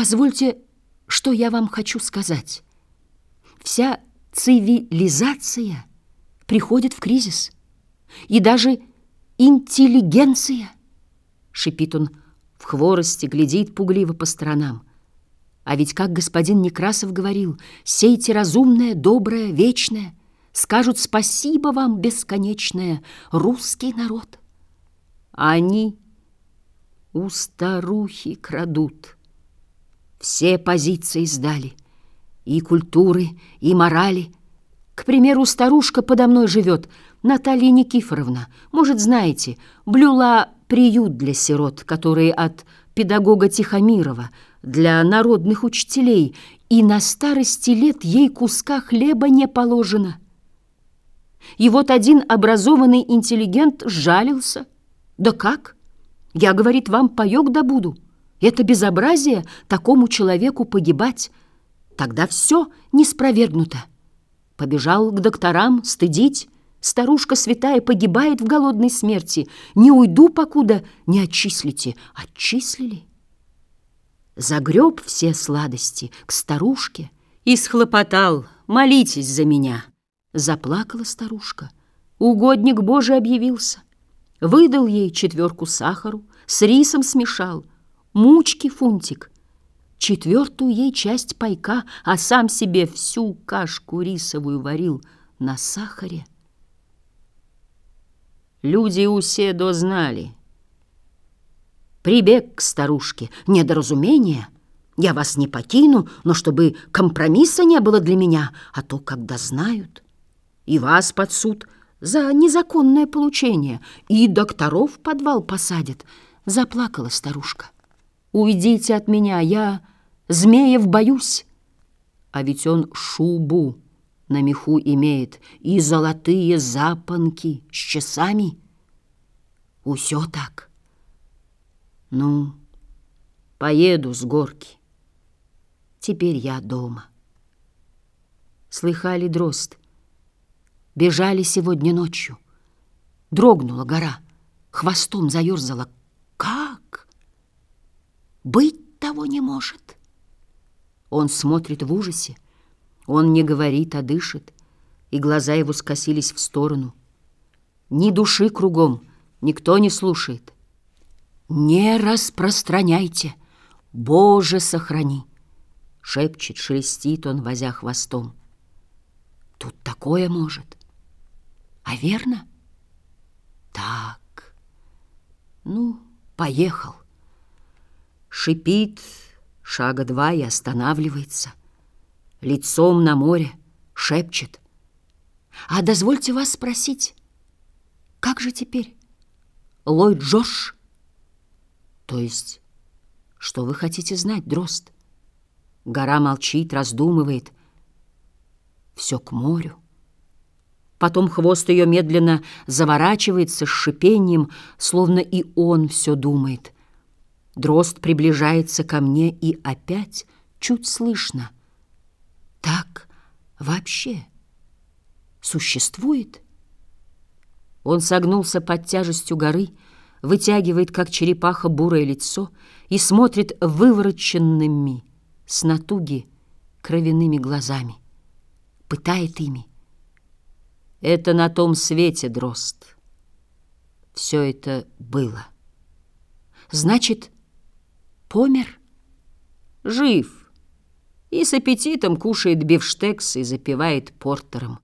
Позвольте, что я вам хочу сказать. Вся цивилизация приходит в кризис. И даже интеллигенция, шипит он в хворости, глядит пугливо по сторонам. А ведь, как господин Некрасов говорил, сейте разумное, доброе, вечное, скажут спасибо вам бесконечное, русский народ. А они у старухи крадут. Все позиции сдали, и культуры, и морали. К примеру, старушка подо мной живет, Наталья Никифоровна, может, знаете, блюла приют для сирот, которые от педагога Тихомирова, для народных учителей, и на старости лет ей куска хлеба не положено. И вот один образованный интеллигент жалился. Да как? Я, говорит, вам паёк добуду. Это безобразие такому человеку погибать. Тогда все не. Побежал к докторам стыдить. Старушка святая погибает в голодной смерти. Не уйду, покуда не отчислите. Отчислили. Загреб все сладости к старушке и схлопотал. Молитесь за меня. Заплакала старушка. Угодник Божий объявился. Выдал ей четверку сахару, с рисом смешал, мучки фунтик, четвертую ей часть пайка, а сам себе всю кашку рисовую варил на сахаре. Люди усе дознали. Прибег к старушке, недоразумение. Я вас не покину, но чтобы компромисса не было для меня, а то, когда знают, и вас под суд за незаконное получение, и докторов в подвал посадят. Заплакала старушка. «Уйдите от меня, я змеев боюсь». А ведь он шубу на меху имеет и золотые запонки с часами. Усё так. Ну, поеду с горки. Теперь я дома. Слыхали дрозд? Бежали сегодня ночью. Дрогнула гора, хвостом заерзала. Быть того не может. Он смотрит в ужасе. Он не говорит, а дышит, и глаза его скосились в сторону. Ни души кругом, никто не слушает. «Не распространяйте! Боже, сохрани!» Шепчет, шелестит он, возя хвостом. Тут такое может. А верно? Так. Ну, поехал. Шипит шага два и останавливается. Лицом на море шепчет. А дозвольте вас спросить, как же теперь? Ллойд Джош? То есть, что вы хотите знать, Дрозд? Гора молчит, раздумывает. Все к морю. Потом хвост ее медленно заворачивается с шипением, словно и он все думает — Дрозд приближается ко мне, и опять чуть слышно. Так вообще существует? Он согнулся под тяжестью горы, вытягивает, как черепаха, бурое лицо и смотрит вывороченными с натуги кровяными глазами, пытает ими. Это на том свете, Дрозд. Все это было. Значит, Помер? Жив. И с аппетитом кушает бифштекс и запивает портером.